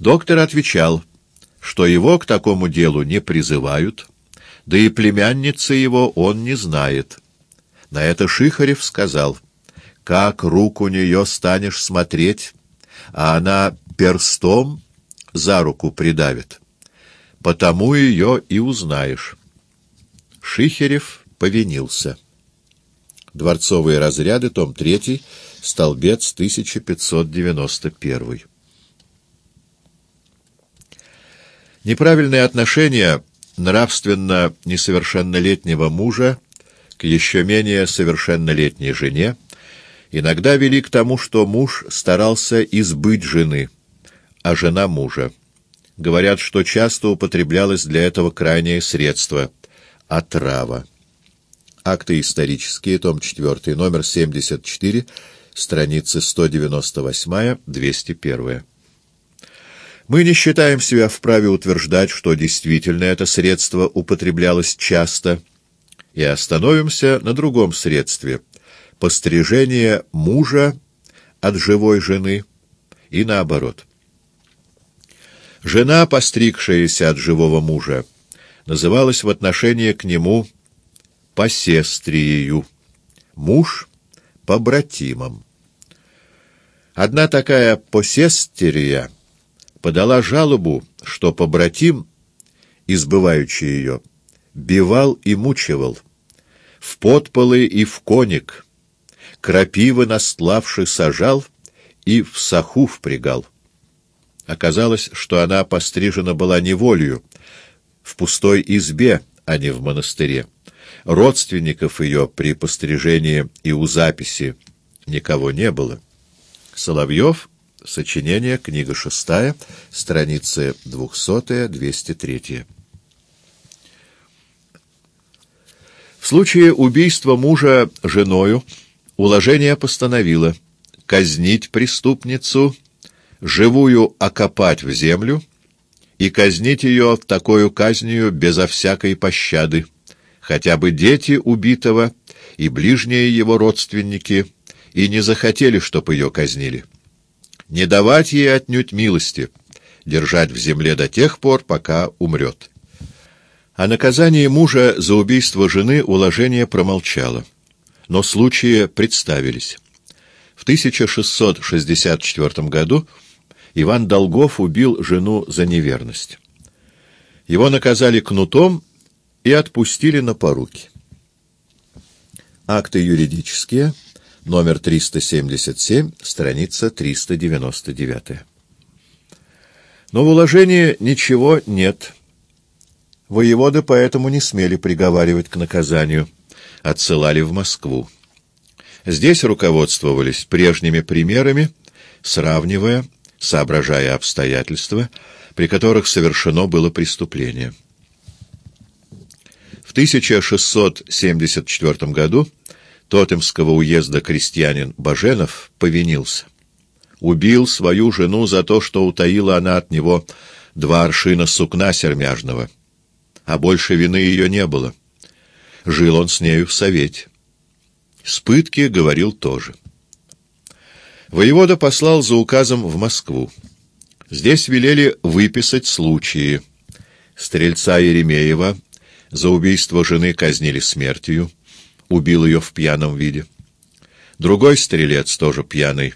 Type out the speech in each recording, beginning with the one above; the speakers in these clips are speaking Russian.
Доктор отвечал, что его к такому делу не призывают, да и племянницы его он не знает. На это Шихарев сказал, «Как руку нее станешь смотреть, а она перстом за руку придавит, потому ее и узнаешь». Шихерев повинился. Дворцовые разряды, том 3, столбец 1591. Неправильное отношение нравственно несовершеннолетнего мужа к еще менее совершеннолетней жене иногда вели к тому, что муж старался избыть жены, а жена мужа. Говорят, что часто употреблялось для этого крайнее средство — отрава. Акты исторические, том 4, номер 74, страницы 198-201. Мы не считаем себя вправе утверждать, что действительно это средство употреблялось часто, и остановимся на другом средстве — пострижение мужа от живой жены и наоборот. Жена, постригшаяся от живого мужа, называлась в отношении к нему посестриею, муж — побратимом. Одна такая посестерия — подала жалобу, что побратим, избывающий ее, бивал и мучивал, в подполы и в коник, крапивы настлавши сажал и в саху впрягал. Оказалось, что она пострижена была неволью, в пустой избе, а не в монастыре. Родственников ее при пострижении и у записи никого не было. Соловьев Сочинение, книга шестая, страницы двухсотая, двести третья. В случае убийства мужа женою уложение постановило казнить преступницу, живую окопать в землю и казнить ее такой казнью безо всякой пощады, хотя бы дети убитого и ближние его родственники и не захотели, чтоб ее казнили не давать ей отнюдь милости, держать в земле до тех пор, пока умрет. О наказании мужа за убийство жены уложение промолчало, но случаи представились. В 1664 году Иван Долгов убил жену за неверность. Его наказали кнутом и отпустили на поруки. Акты юридические — номер 377, страница 399. Но в уложении ничего нет. Воеводы поэтому не смели приговаривать к наказанию, отсылали в Москву. Здесь руководствовались прежними примерами, сравнивая, соображая обстоятельства, при которых совершено было преступление. В 1674 году Тотемского уезда крестьянин Баженов повинился. Убил свою жену за то, что утаила она от него два аршина сукна сермяжного. А больше вины ее не было. Жил он с нею в совете. С пытки говорил тоже. Воевода послал за указом в Москву. Здесь велели выписать случаи. Стрельца Еремеева за убийство жены казнили смертью убил ее в пьяном виде. Другой стрелец, тоже пьяный,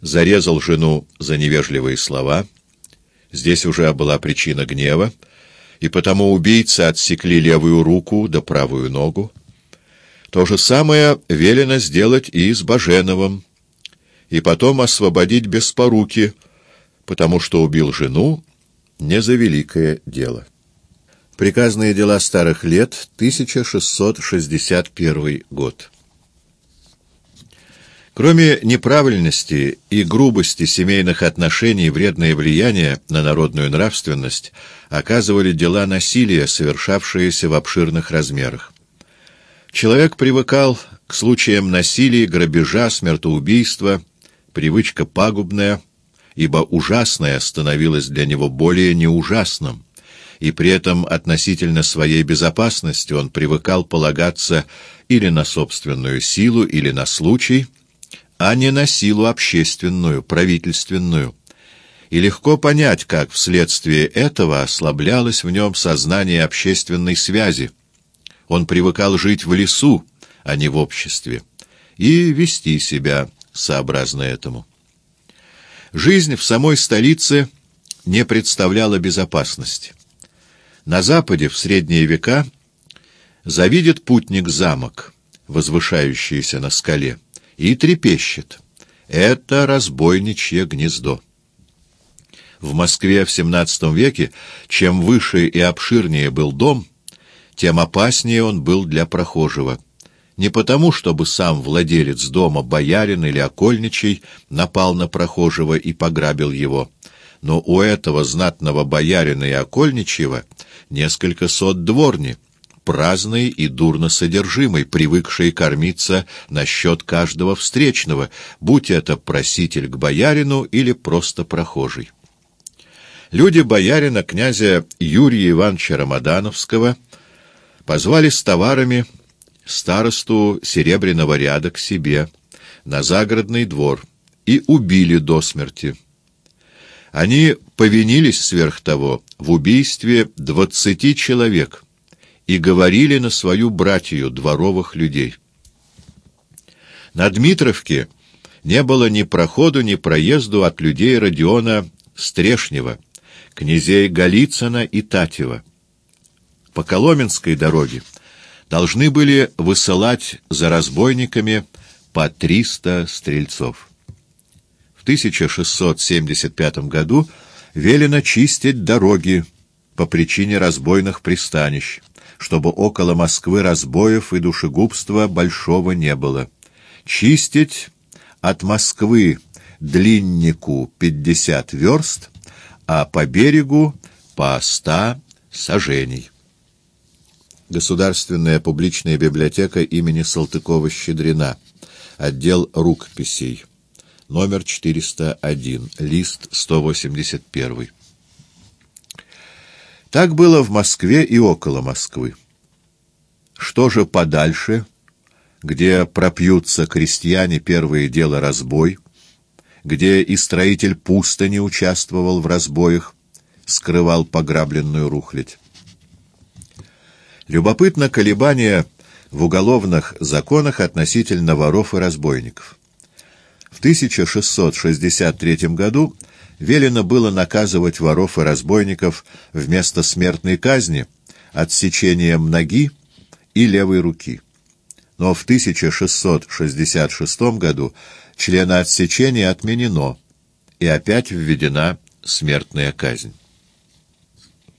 зарезал жену за невежливые слова. Здесь уже была причина гнева, и потому убийцы отсекли левую руку да правую ногу. То же самое велено сделать и с Баженовым, и потом освободить без поруки, потому что убил жену не за великое дело. Приказные дела старых лет, 1661 год. Кроме неправильности и грубости семейных отношений, вредное влияние на народную нравственность оказывали дела насилия, совершавшиеся в обширных размерах. Человек привыкал к случаям насилия, грабежа, смертоубийства, привычка пагубная, ибо ужасное становилось для него более неужасным и при этом относительно своей безопасности он привыкал полагаться или на собственную силу, или на случай, а не на силу общественную, правительственную. И легко понять, как вследствие этого ослаблялось в нем сознание общественной связи. Он привыкал жить в лесу, а не в обществе, и вести себя сообразно этому. Жизнь в самой столице не представляла безопасности. На западе в средние века завидит путник замок, возвышающийся на скале, и трепещет. Это разбойничье гнездо. В Москве в XVII веке чем выше и обширнее был дом, тем опаснее он был для прохожего. Не потому, чтобы сам владелец дома, боярин или окольничий, напал на прохожего и пограбил его, но у этого знатного боярина и окольничьего несколько сот дворни, праздный и дурно содержимый, привыкший кормиться на счет каждого встречного, будь это проситель к боярину или просто прохожий. Люди боярина князя Юрия Ивановича Рамадановского позвали с товарами старосту Серебряного ряда к себе на загородный двор и убили до смерти. Они повинились сверх того в убийстве двадцати человек и говорили на свою братью дворовых людей. На Дмитровке не было ни проходу, ни проезду от людей Родиона Стрешнева, князей Голицына и Татьева. По Коломенской дороге должны были высылать за разбойниками по триста стрельцов. В 1675 году велено чистить дороги по причине разбойных пристанищ, чтобы около Москвы разбоев и душегубства большого не было. Чистить от Москвы длиннику пятьдесят верст, а по берегу по ста сажений. Государственная публичная библиотека имени Салтыкова-Щедрина. Отдел рукописей номер 401, лист 181. Так было в Москве и около Москвы. Что же подальше, где пропьются крестьяне первые дела разбой, где и строитель пустыни участвовал в разбоях, скрывал пограбленную рухлядь? Любопытно колебание в уголовных законах относительно воров и разбойников. В 1663 году велено было наказывать воров и разбойников вместо смертной казни отсечением ноги и левой руки. Но в 1666 году члена отсечения отменено, и опять введена смертная казнь.